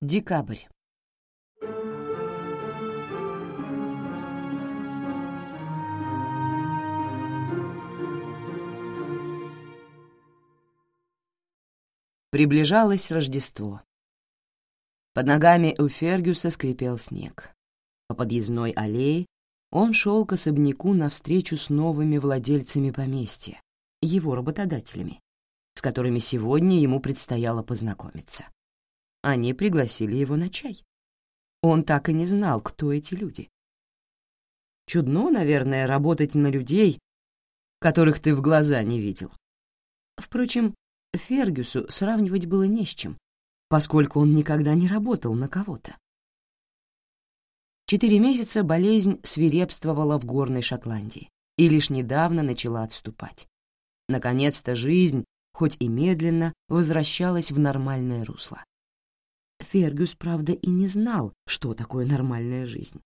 Декабрь. Приближалось Рождество. Под ногами у Фергюса скрипел снег. По подъездной аллее он шел к особняку навстречу с новыми владельцами поместья, его работодателями, с которыми сегодня ему предстояло познакомиться. Они пригласили его на чай. Он так и не знал, кто эти люди. Чудно, наверное, работать на людей, которых ты в глаза не видел. Впрочем, Фергюсу сравнивать было не с чем, поскольку он никогда не работал на кого-то. Четыре месяца болезнь свирепствовала в горной Шотландии и лишь недавно начала отступать. Наконец-то жизнь, хоть и медленно, возвращалась в нормальное русло. Фергюс, правда, и не знал, что такое нормальная жизнь.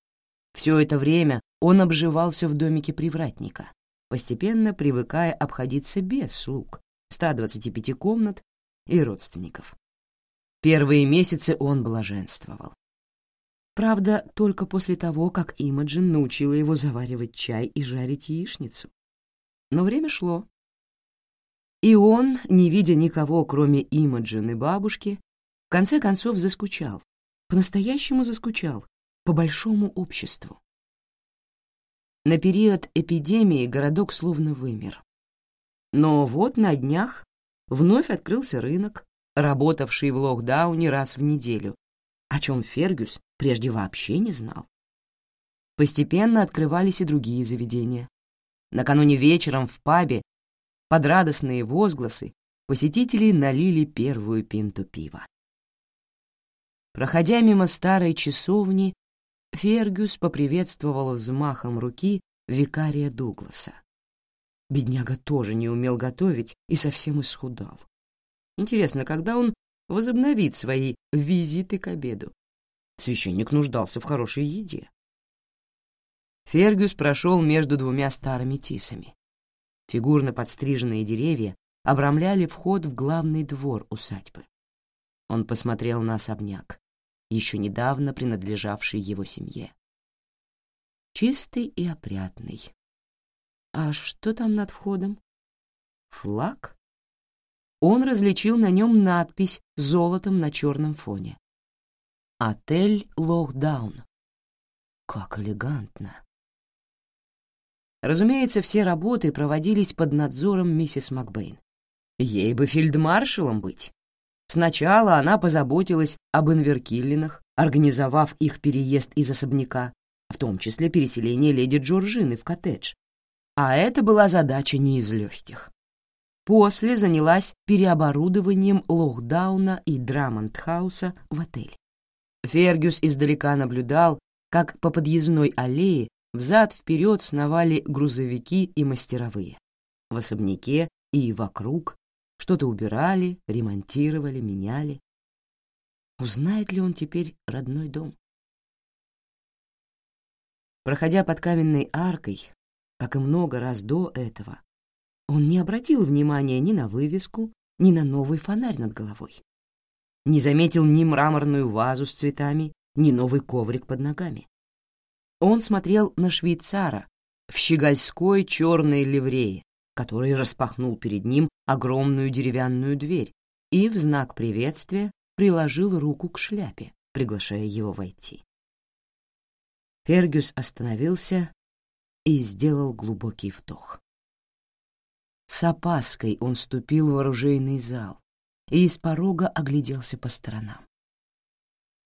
Все это время он обживался в домике привратника, постепенно привыкая обходиться без слуг, 125 комнат и родственников. Первые месяцы он блаженствовал. Правда, только после того, как Имаджин научила его заваривать чай и жарить яичницу. Но время шло. И он, не видя никого, кроме Имаджин и бабушки, конце концов заскучал, по-настоящему заскучал, по большому обществу. На период эпидемии городок словно вымер. Но вот на днях вновь открылся рынок, работавший в локдауне раз в неделю, о чем Фергюс прежде вообще не знал. Постепенно открывались и другие заведения. Накануне вечером в пабе под радостные возгласы посетители налили первую пинту пива. Проходя мимо старой часовни, Фергюс поприветствовал взмахом руки викария Дугласа. Бедняга тоже не умел готовить и совсем исхудал. Интересно, когда он возобновит свои визиты к обеду? Священник нуждался в хорошей еде. Фергюс прошел между двумя старыми тисами. Фигурно подстриженные деревья обрамляли вход в главный двор усадьбы. Он посмотрел на особняк, еще недавно принадлежавший его семье. Чистый и опрятный, а что там над входом? Флаг? Он различил на нем надпись золотом на черном фоне. «Отель Лохдаун». Как элегантно. Разумеется, все работы проводились под надзором миссис Макбейн. Ей бы фельдмаршалом быть. Сначала она позаботилась об Инверкиллинах, организовав их переезд из особняка, в том числе переселение леди Джорджины в коттедж, а это была задача не из легких. После занялась переоборудованием Лохдауна и Драмонтхауса в отель. Фергюс издалека наблюдал, как по подъездной аллее взад-вперед сновали грузовики и мастеровые. В особняке и вокруг что-то убирали, ремонтировали, меняли. Узнает ли он теперь родной дом? Проходя под каменной аркой, как и много раз до этого, он не обратил внимания ни на вывеску, ни на новый фонарь над головой. Не заметил ни мраморную вазу с цветами, ни новый коврик под ногами. Он смотрел на швейцара в щегольской черной ливрее, который распахнул перед ним огромную деревянную дверь и в знак приветствия приложил руку к шляпе, приглашая его войти. Фергюс остановился и сделал глубокий вдох. С опаской он ступил в оружейный зал и из порога огляделся по сторонам.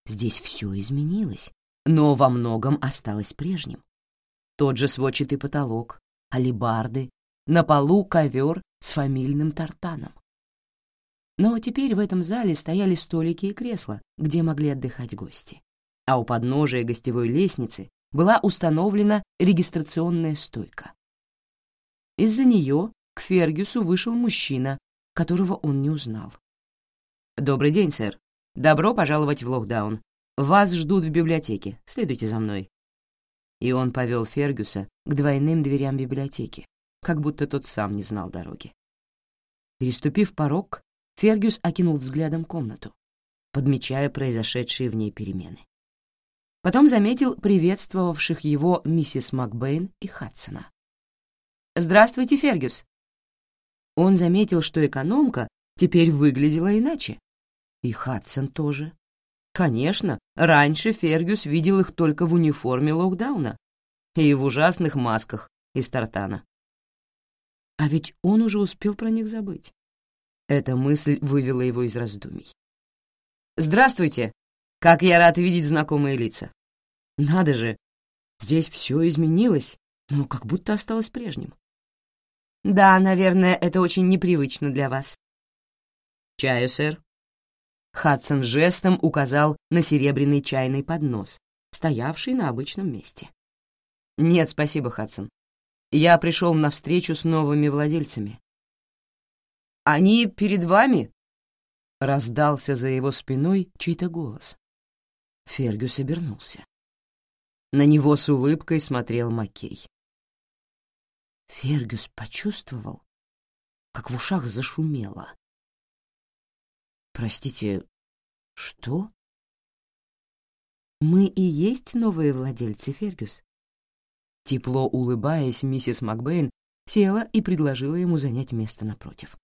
Здесь все изменилось, но во многом осталось прежним. Тот же сводчатый потолок, алибарды, на полу ковер с фамильным тартаном. Но теперь в этом зале стояли столики и кресла, где могли отдыхать гости. А у подножия гостевой лестницы была установлена регистрационная стойка. Из-за нее к Фергюсу вышел мужчина, которого он не узнал. «Добрый день, сэр. Добро пожаловать в Лохдаун. Вас ждут в библиотеке. Следуйте за мной». И он повел Фергюса к двойным дверям библиотеки, как будто тот сам не знал дороги. Переступив порог, Фергюс окинул взглядом комнату. подмечая произошедшие в ней перемены. Потом заметил приветствовавших его миссис Макбейн и Хадсона. «Здравствуйте, Фергюс!» Он заметил, что экономка теперь выглядела иначе. И Хадсон тоже. Конечно, раньше Фергюс видел их только в униформе локдауна и в ужасных масках из тартана. А ведь он уже успел про них забыть. Эта мысль вывела его из раздумий. «Здравствуйте! Как я рад видеть знакомые лица!» Надо же, здесь все изменилось, но как будто осталось прежним. Да, наверное, это очень непривычно для вас. Чаю, сэр. Хадсон жестом указал на серебряный чайный поднос, стоявший на обычном месте. Нет, спасибо, Хадсон. Я пришел на встречу с новыми владельцами. Они перед вами? Раздался за его спиной чей-то голос. Фергюс обернулся. На него с улыбкой смотрел Маккей. Фергюс почувствовал, как в ушах зашумело. «Простите, что?» «Мы и есть новые владельцы, Фергюс». Тепло улыбаясь, миссис Макбейн села и предложила ему занять место напротив.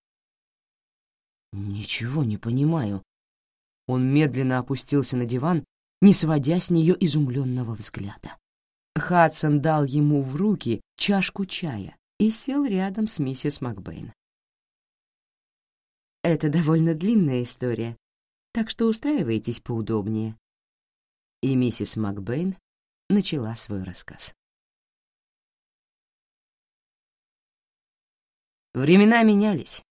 «Ничего не понимаю». Он медленно опустился на диван не сводя с нее изумленного взгляда. Хадсон дал ему в руки чашку чая и сел рядом с миссис Макбейн. «Это довольно длинная история, так что устраивайтесь поудобнее». И миссис Макбейн начала свой рассказ. Времена менялись.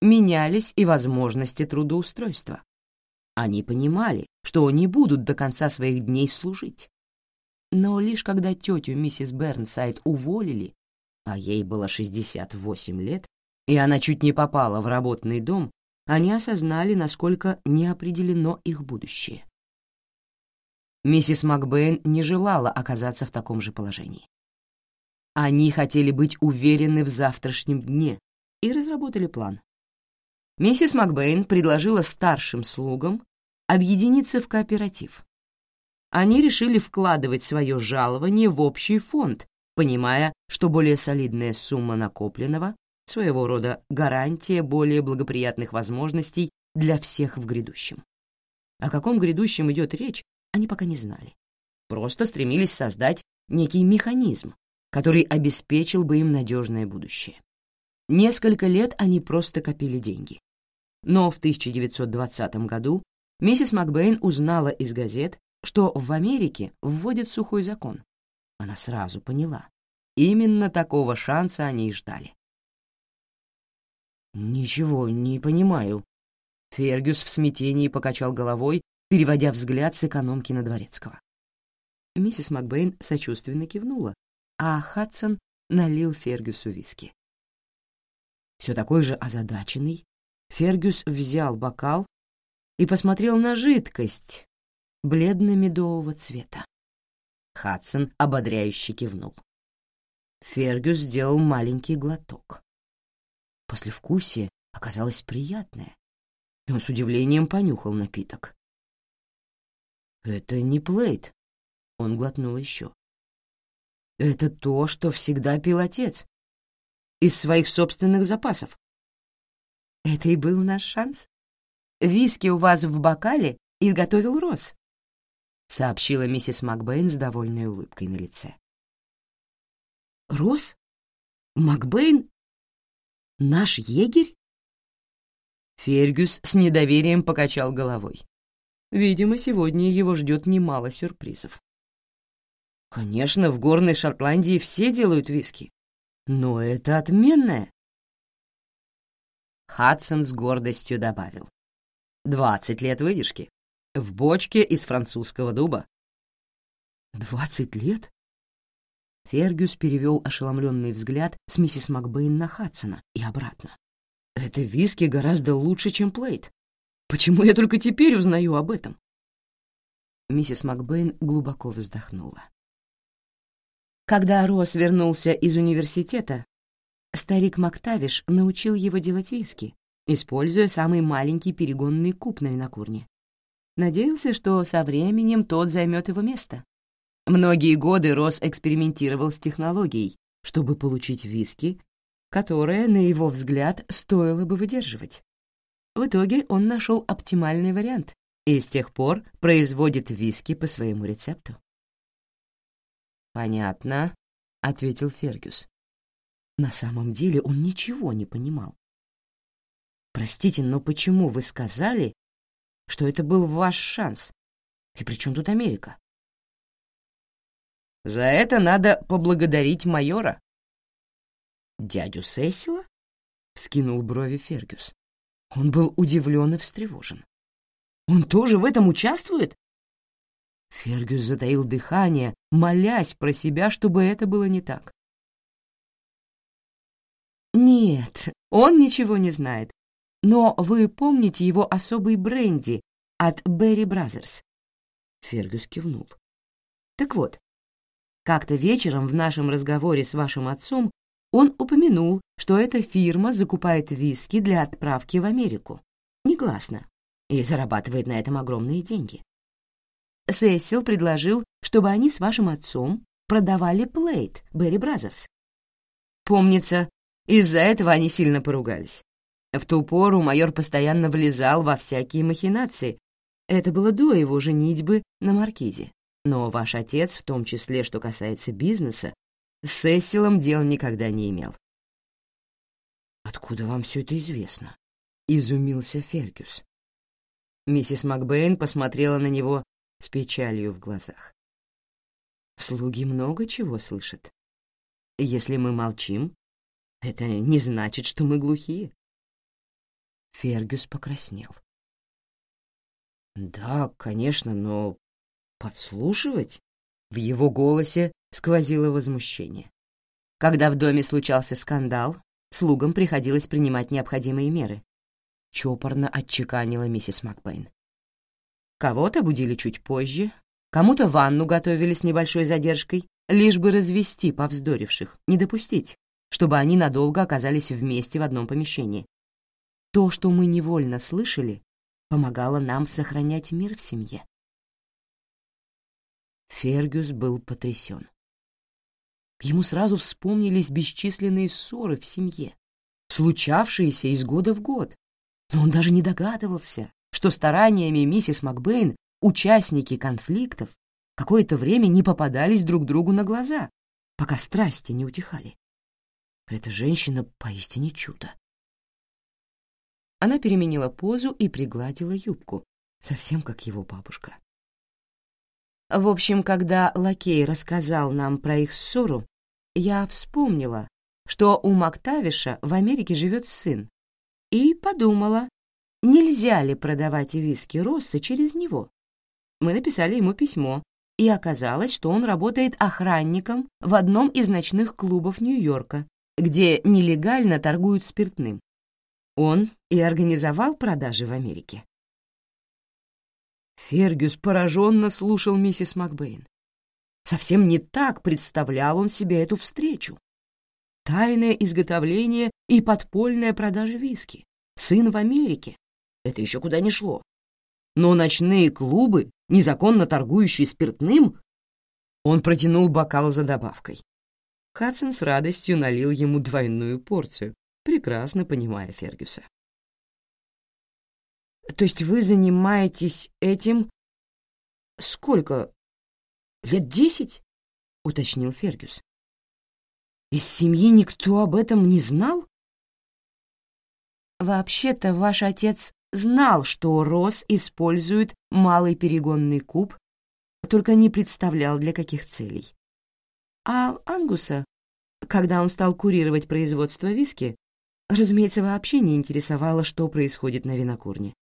Менялись и возможности трудоустройства. Они понимали, что не будут до конца своих дней служить. Но лишь когда тетю миссис Бернсайд уволили, а ей было 68 лет, и она чуть не попала в работный дом, они осознали, насколько неопределено их будущее. Миссис Макбейн не желала оказаться в таком же положении. Они хотели быть уверены в завтрашнем дне и разработали план. Миссис Макбейн предложила старшим слугам объединиться в кооператив. Они решили вкладывать свое жалование в общий фонд, понимая, что более солидная сумма накопленного — своего рода гарантия более благоприятных возможностей для всех в грядущем. О каком грядущем идет речь, они пока не знали. Просто стремились создать некий механизм, который обеспечил бы им надежное будущее. Несколько лет они просто копили деньги. Но в 1920 году миссис Макбейн узнала из газет, что в Америке вводят сухой закон. Она сразу поняла. Именно такого шанса они и ждали. «Ничего не понимаю». Фергюс в смятении покачал головой, переводя взгляд с экономки на Дворецкого. Миссис Макбейн сочувственно кивнула, а Хадсон налил Фергюсу виски. Все такой же озадаченный, Фергюс взял бокал и посмотрел на жидкость бледно-медового цвета. Хадсон ободряюще кивнул. Фергюс сделал маленький глоток. Послевкусие оказалось приятное, и он с удивлением понюхал напиток. «Это не плейт», — он глотнул еще. «Это то, что всегда пил отец. Из своих собственных запасов». «Это и был наш шанс?» виски у вас в бокале изготовил Росс», — сообщила миссис Макбейн с довольной улыбкой на лице. «Росс? Макбейн? Наш егерь?» Фергюс с недоверием покачал головой. Видимо, сегодня его ждет немало сюрпризов. Конечно, в горной Шотландии все делают виски, но это отменное. Хадсон с гордостью добавил. Двадцать лет выдержки. В бочке из французского дуба. Двадцать лет? Фергюс перевел ошеломленный взгляд с миссис Макбейн на Хадсона и обратно. Это виски гораздо лучше, чем плейт. Почему я только теперь узнаю об этом? Миссис Макбейн глубоко вздохнула. Когда Росс вернулся из университета, старик Мактавиш научил его делать виски, используя самый маленький перегонный куб на винокурне. Надеялся, что со временем тот займет его место. Многие годы Росс экспериментировал с технологией, чтобы получить виски, которое, на его взгляд, стоило бы выдерживать. В итоге он нашел оптимальный вариант и с тех пор производит виски по своему рецепту. «Понятно», — ответил Фергюс. На самом деле он ничего не понимал. «Простите, но почему вы сказали, что это был ваш шанс? И при чем тут Америка?» «За это надо поблагодарить майора». «Дядю Сесила?» — вскинул брови Фергюс. Он был удивлен и встревожен. «Он тоже в этом участвует?» Фергюс затаил дыхание, молясь про себя, чтобы это было не так. «Нет, он ничего не знает. Но вы помните его особый бренди от Berry Brothers?» Фергюс кивнул. «Так вот, как-то вечером в нашем разговоре с вашим отцом он упомянул, что эта фирма закупает виски для отправки в Америку. Негласно. И зарабатывает на этом огромные деньги. Сесил предложил, чтобы они с вашим отцом продавали плейт Berry Brothers. Помнится, из-за этого они сильно поругались. В ту пору майор постоянно влезал во всякие махинации. Это было до его женитьбы на Маркизе. Но ваш отец, в том числе, что касается бизнеса, с Сесилом дел никогда не имел. «Откуда вам все это известно?» — изумился Фергюс. Миссис Макбейн посмотрела на него с печалью в глазах. «Слуги много чего слышат. Если мы молчим, это не значит, что мы глухие». Фергюс покраснел. «Да, конечно, но подслушивать?» В его голосе сквозило возмущение. Когда в доме случался скандал, слугам приходилось принимать необходимые меры. Чопорно отчеканила миссис Макбейн. Кого-то будили чуть позже, кому-то ванну готовили с небольшой задержкой, лишь бы развести повздоривших, не допустить, чтобы они надолго оказались вместе в одном помещении. То, что мы невольно слышали, помогало нам сохранять мир в семье. Фергюс был потрясен. Ему сразу вспомнились бесчисленные ссоры в семье, случавшиеся из года в год. Но он даже не догадывался, что стараниями миссис Макбейн участники конфликтов какое-то время не попадались друг другу на глаза, пока страсти не утихали. Эта женщина поистине чудо. Она переменила позу и пригладила юбку, совсем как его бабушка. В общем, когда лакей рассказал нам про их ссору, я вспомнила, что у Мактавиша в Америке живет сын, и подумала, нельзя ли продавать виски Росса через него. Мы написали ему письмо, и оказалось, что он работает охранником в одном из ночных клубов Нью-Йорка, где нелегально торгуют спиртным. Он и организовал продажи в Америке. Фергюс пораженно слушал миссис Макбейн. Совсем не так представлял он себе эту встречу. Тайное изготовление и подпольная продажа виски. Сын в Америке. Это еще куда не шло. Но ночные клубы, незаконно торгующие спиртным... Он протянул бокал за добавкой. Хадсон с радостью налил ему двойную порцию, прекрасно понимая Фергюса. То есть вы занимаетесь этим... Сколько? Лет десять? — уточнил Фергюс. Из семьи никто об этом не знал? Вообще-то ваш отец знал, что Рос использует малый перегонный куб, только не представлял, для каких целей. А Ангуса, когда он стал курировать производство виски, разумеется, вообще не интересовало, что происходит на винокурне.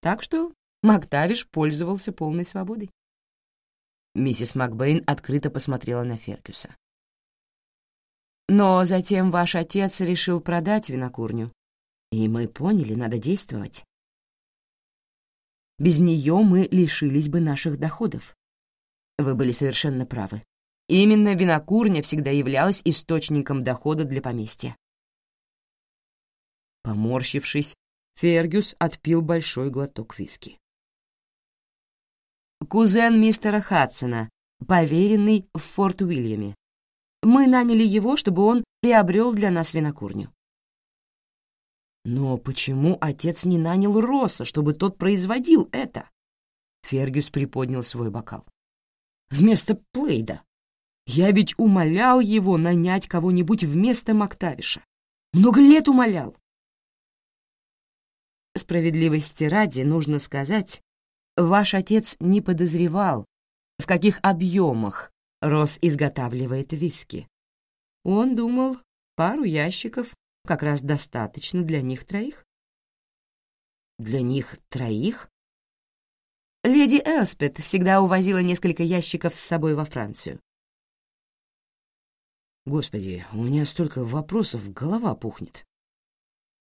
Так что Мактавиш пользовался полной свободой. Миссис Макбейн открыто посмотрела на Фергюса. Но затем ваш отец решил продать винокурню, и мы поняли, надо действовать. Без нее мы лишились бы наших доходов. Вы были совершенно правы. Именно винокурня всегда являлась источником дохода для поместья. Поморщившись, Фергюс отпил большой глоток виски. кузен мистера Хадсона, поверенный в Форт Уильяме. Мы наняли его, чтобы он приобрел для нас винокурню. Но почему отец не нанял Росса, чтобы тот производил это? Фергюс приподнял свой бокал. Вместо Плейда. Я ведь умолял его нанять кого-нибудь вместо Мактавиша. Много лет умолял. Справедливости ради нужно сказать, ваш отец не подозревал, в каких объемах Росс изготавливает виски. Он думал, пару ящиков как раз достаточно для них троих. Для них троих? Леди Элспет всегда увозила несколько ящиков с собой во Францию. Господи, у меня столько вопросов, голова пухнет.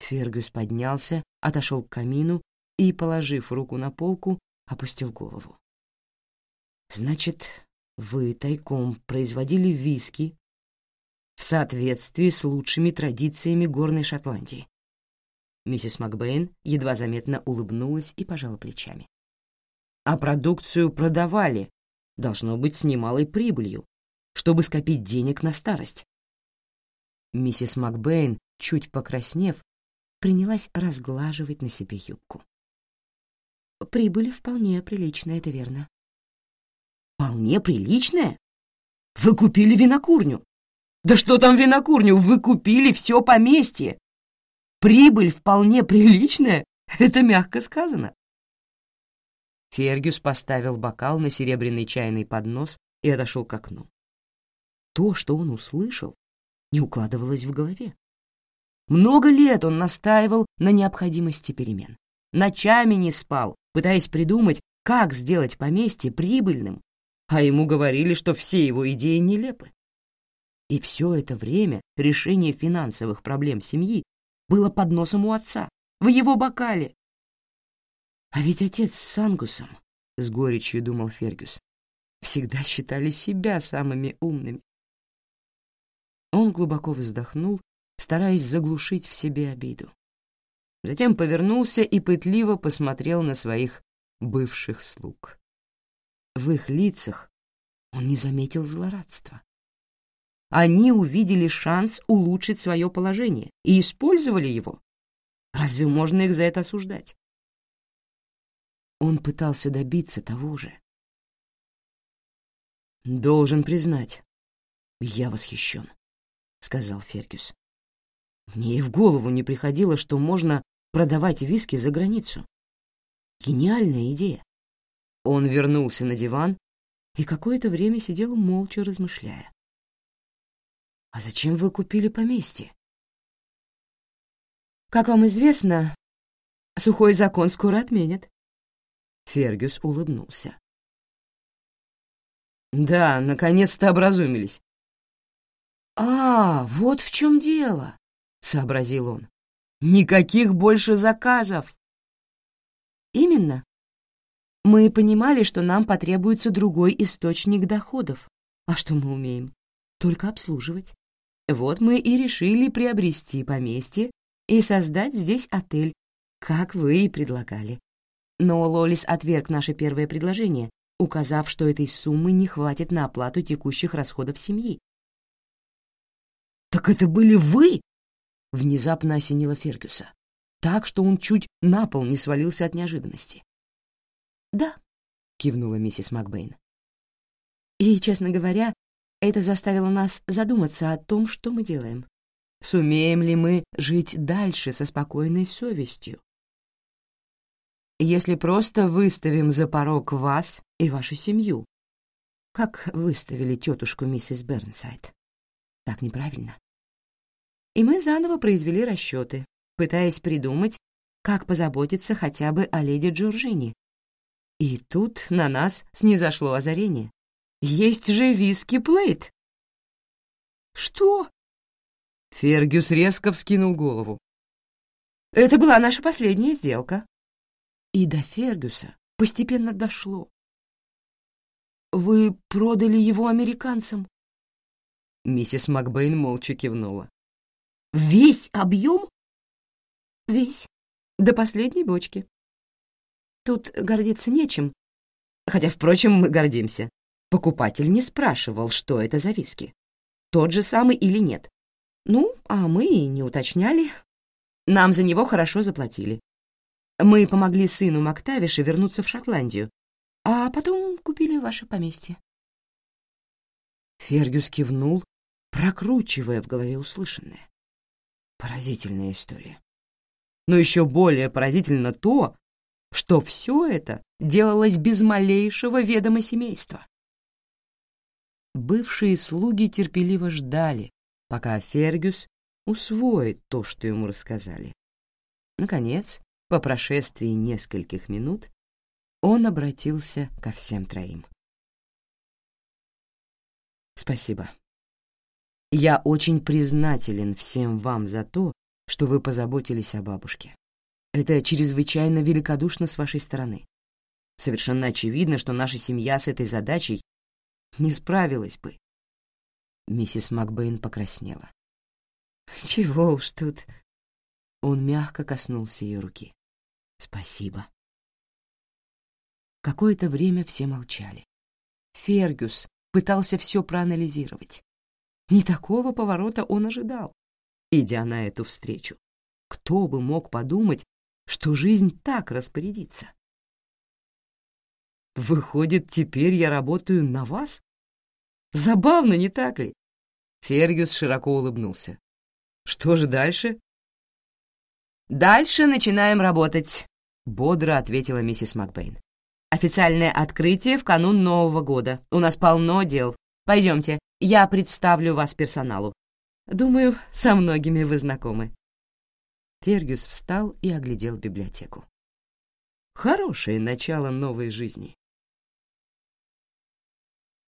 Фергюс поднялся, отошел к камину и, положив руку на полку, опустил голову. «Значит, вы тайком производили виски в соответствии с лучшими традициями горной Шотландии?» Миссис Макбейн едва заметно улыбнулась и пожала плечами. «А продукцию продавали, должно быть, с немалой прибылью, чтобы скопить денег на старость». Миссис Макбейн, чуть покраснев, принялась разглаживать на себе юбку. Прибыль вполне приличная, это верно. Вполне приличная? Вы купили винокурню? Да что там винокурню, вы купили все поместье. Прибыль вполне приличная, это мягко сказано. Фергюс поставил бокал на серебряный чайный поднос и отошел к окну. То, что он услышал, не укладывалось в голове. Много лет он настаивал на необходимости перемен. Ночами не спал, пытаясь придумать, как сделать поместье прибыльным, а ему говорили, что все его идеи нелепы. И все это время решение финансовых проблем семьи было под носом у отца, в его бокале. А ведь отец с Ангусом, — с горечью думал Фергюс, — всегда считали себя самыми умными. Он глубоко вздохнул стараясь заглушить в себе обиду. Затем повернулся и пытливо посмотрел на своих бывших слуг. В их лицах он не заметил злорадства. Они увидели шанс улучшить свое положение и использовали его. Разве можно их за это осуждать? Он пытался добиться того же. «Должен признать, я восхищен», — сказал Фергюс. Мне и в голову не приходило, что можно продавать виски за границу. Гениальная идея. Он вернулся на диван и какое-то время сидел молча размышляя. «А зачем вы купили поместье?» «Как вам известно, сухой закон скоро отменят». Фергюс улыбнулся. «Да, наконец-то образумились». «А, вот в чем дело. — сообразил он. «Никаких больше заказов!» «Именно. Мы понимали, что нам потребуется другой источник доходов. А что мы умеем? Только обслуживать. Вот мы и решили приобрести поместье и создать здесь отель, как вы и предлагали. Но Лолис отверг наше первое предложение, указав, что этой суммы не хватит на оплату текущих расходов семьи. «Так это были вы?» внезапно осенило Фергюса, так что он чуть на пол не свалился от неожиданности. «Да», — кивнула миссис Макбейн. «И, честно говоря, это заставило нас задуматься о том, что мы делаем. Сумеем ли мы жить дальше со спокойной совестью? Если просто выставим за порог вас и вашу семью, как выставили тетушку миссис Бернсайд. Так неправильно и мы заново произвели расчеты, пытаясь придумать, как позаботиться хотя бы о леди Джорджине. И тут на нас снизошло озарение. Есть же виски-плейт! Что? Фергюс резко вскинул голову. Это была наша последняя сделка. И до Фергюса постепенно дошло. Вы продали его американцам? Миссис Макбейн молча кивнула. Весь объем? Весь. До последней бочки. Тут гордиться нечем. Хотя, впрочем, мы гордимся. Покупатель не спрашивал, что это за виски. Тот же самый или нет. Ну, а мы и не уточняли. Нам за него хорошо заплатили. Мы помогли сыну Мактавиша вернуться в Шотландию, а потом купили ваше поместье. Фергюс кивнул, прокручивая в голове услышанное. Поразительная история. Но еще более поразительно то, что все это делалось без малейшего ведома семейства. Бывшие слуги терпеливо ждали, пока Фергюс усвоит то, что ему рассказали. Наконец, по прошествии нескольких минут, он обратился ко всем троим. «Спасибо. Я очень признателен всем вам за то, что вы позаботились о бабушке. Это чрезвычайно великодушно с вашей стороны. Совершенно очевидно, что наша семья с этой задачей не справилась бы. Миссис Макбейн покраснела. «Чего уж тут...» Он мягко коснулся ее руки. «Спасибо». Какое-то время все молчали. Фергюс пытался все проанализировать. Не такого поворота он ожидал, идя на эту встречу. Кто бы мог подумать, что жизнь так распорядится? Выходит, теперь я работаю на вас? Забавно, не так ли? Фергюс широко улыбнулся. Что же дальше? Дальше начинаем работать, бодро ответила миссис Макбейн. Официальное открытие в канун Нового года. У нас полно дел. Пойдемте, я представлю вас персоналу. Думаю, со многими вы знакомы. Фергюс встал и оглядел библиотеку. Хорошее начало новой жизни.